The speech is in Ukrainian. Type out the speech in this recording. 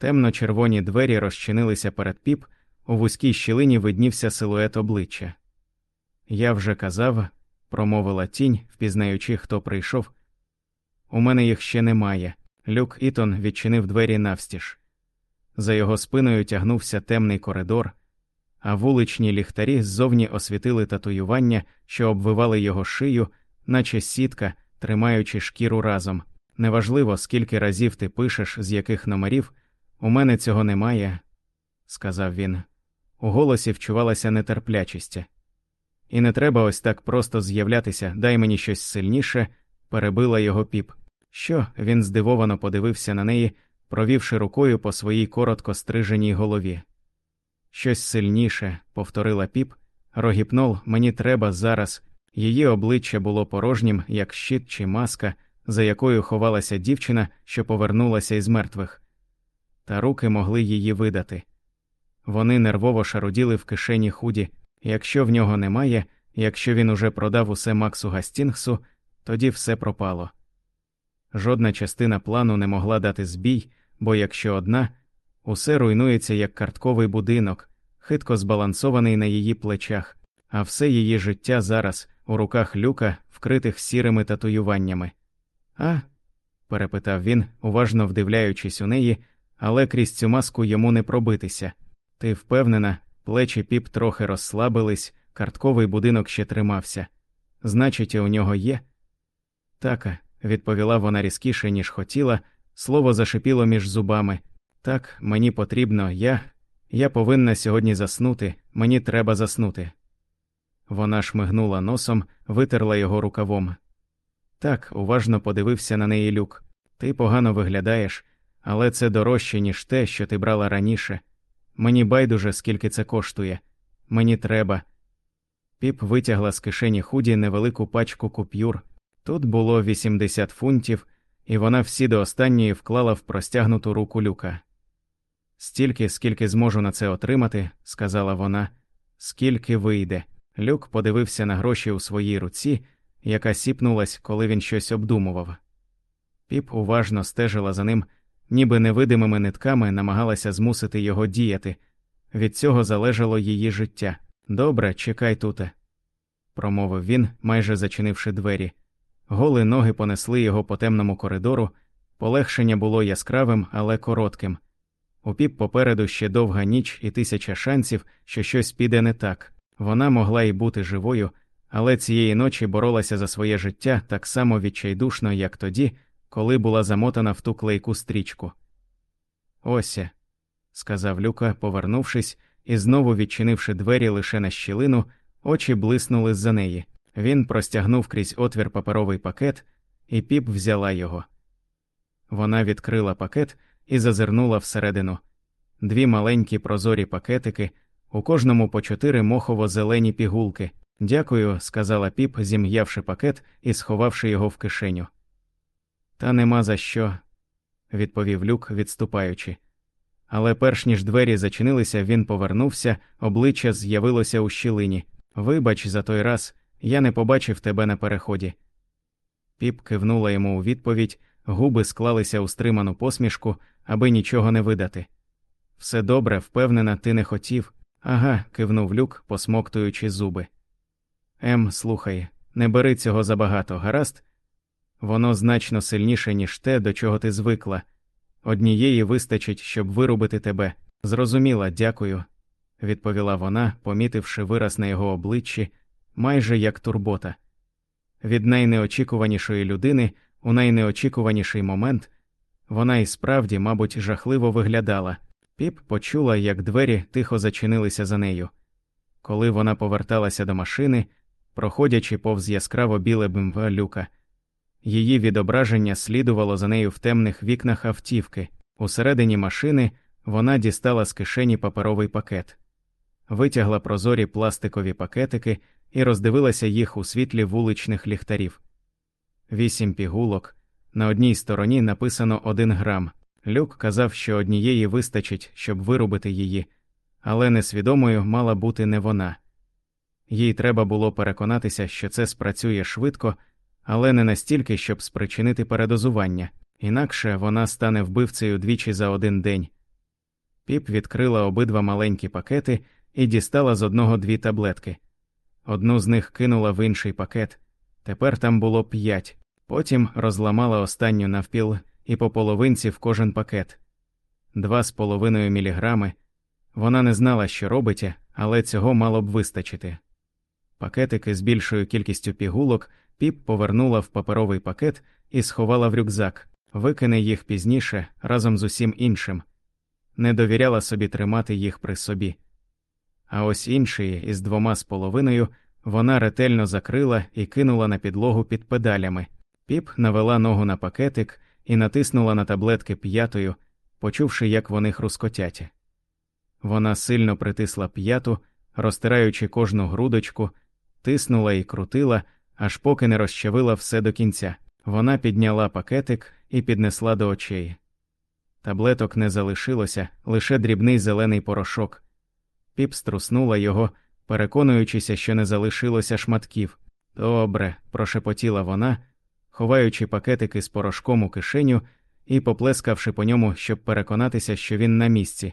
Темно-червоні двері розчинилися перед піп, у вузькій щілині виднівся силует обличчя. Я вже казав, промовила тінь, впізнаючи, хто прийшов. У мене їх ще немає. Люк Ітон відчинив двері навстіж. За його спиною тягнувся темний коридор, а вуличні ліхтарі ззовні освітили татуювання, що обвивали його шию, наче сітка, тримаючи шкіру разом. Неважливо, скільки разів ти пишеш, з яких номерів, у мене цього немає, сказав він. У голосі вчувалася нетерплячість. І не треба ось так просто з'являтися, дай мені щось сильніше, перебила його піп. Що? Він здивовано подивився на неї, провівши рукою по своїй коротко стриженій голові. Щось сильніше, повторила піп, рогіпнол, мені треба зараз. Її обличчя було порожнім, як щит чи маска, за якою ховалася дівчина, що повернулася із мертвих, та руки могли її видати. Вони нервово шаруділи в кишені худі, якщо в нього немає, якщо він уже продав усе Максу Гастінгсу, тоді все пропало. Жодна частина плану не могла дати збій, бо якщо одна, усе руйнується як картковий будинок, хитко збалансований на її плечах, а все її життя зараз у руках люка, вкритих сірими татуюваннями. А? перепитав він, уважно вдивляючись у неї, але крізь цю маску йому не пробитися. Ти впевнена, плечі піп трохи розслабились, картковий будинок ще тримався. Значить, у нього є? Така, відповіла вона різкіше, ніж хотіла, слово зашипіло між зубами. Так, мені потрібно, я. Я повинна сьогодні заснути, мені треба заснути. Вона шмигнула носом, витерла його рукавом. Так, уважно подивився на неї люк. Ти погано виглядаєш, але це дорожче, ніж те, що ти брала раніше. Мені байдуже, скільки це коштує. Мені треба. Піп витягла з кишені худі невелику пачку купюр. Тут було 80 фунтів, і вона всі до останньої вклала в простягнуту руку люка. Стільки, скільки зможу на це отримати, сказала вона, скільки вийде. Люк подивився на гроші у своїй руці, яка сіпнулась, коли він щось обдумував. Піп уважно стежила за ним, ніби невидимими нитками намагалася змусити його діяти. Від цього залежало її життя. Добре, чекай туте, промовив він, майже зачинивши двері. Голи ноги понесли його по темному коридору, полегшення було яскравим, але коротким. У піп попереду ще довга ніч і тисяча шансів, що щось піде не так. Вона могла й бути живою, але цієї ночі боролася за своє життя так само відчайдушно, як тоді, коли була замотана в ту клейку стрічку. Ося, сказав Люка, повернувшись і знову відчинивши двері лише на щілину, очі блиснули за неї. Він простягнув крізь отвір паперовий пакет, і піп взяла його. Вона відкрила пакет і зазирнула всередину. Дві маленькі прозорі пакетики, у кожному по чотири мохово зелені пігулки. Дякую, сказала піп, зім'явши пакет і сховавши його в кишеню. Та нема за що, відповів люк, відступаючи. Але перш ніж двері зачинилися, він повернувся, обличчя з'явилося у щілині. Вибач, за той раз я не побачив тебе на переході. Піп кивнула йому у відповідь, губи склалися у стриману посмішку, аби нічого не видати. Все добре, впевнена, ти не хотів. Ага, кивнув люк, посмоктуючи зуби. Ем, слухай, не бери цього забагато, гаразд? Воно значно сильніше, ніж те, до чого ти звикла. Однієї вистачить, щоб вирубити тебе. Зрозуміла, дякую, відповіла вона, помітивши вираз на його обличчі, майже як турбота. Від найнеочікуванішої людини у найнеочікуваніший момент вона і справді, мабуть, жахливо виглядала. Піп почула, як двері тихо зачинилися за нею. Коли вона поверталася до машини, проходячи повз яскраво біле БМВ люка. Її відображення слідувало за нею в темних вікнах автівки. Усередині машини вона дістала з кишені паперовий пакет, витягла прозорі пластикові пакетики і роздивилася їх у світлі вуличних ліхтарів. Вісім пігулок. На одній стороні написано один грам. Люк казав, що однієї вистачить, щоб вирубити її, але несвідомою мала бути не вона. Їй треба було переконатися, що це спрацює швидко, але не настільки, щоб спричинити передозування, інакше вона стане вбивцею двічі за один день, Піп відкрила обидва маленькі пакети і дістала з одного дві таблетки. Одну з них кинула в інший пакет. Тепер там було п'ять. Потім розламала останню навпіл і по половинці в кожен пакет два з половиною міліграми. Вона не знала, що робить, але цього мало б вистачити. Пакетики з більшою кількістю пігулок піп повернула в паперовий пакет і сховала в рюкзак, викине їх пізніше разом з усім іншим, не довіряла собі тримати їх при собі. А ось інший із двома з половиною вона ретельно закрила і кинула на підлогу під педалями. Піп навела ногу на пакетик і натиснула на таблетки п'ятою, почувши, як вони хрускотять. Вона сильно притисла п'яту, розтираючи кожну грудочку, тиснула і крутила, аж поки не розчавила все до кінця. Вона підняла пакетик і піднесла до очей. Таблеток не залишилося, лише дрібний зелений порошок. Піп струснула його, переконуючися, що не залишилося шматків. Добре, прошепотіла вона, ховаючи пакетики з порошком у кишеню і поплескавши по ньому, щоб переконатися, що він на місці.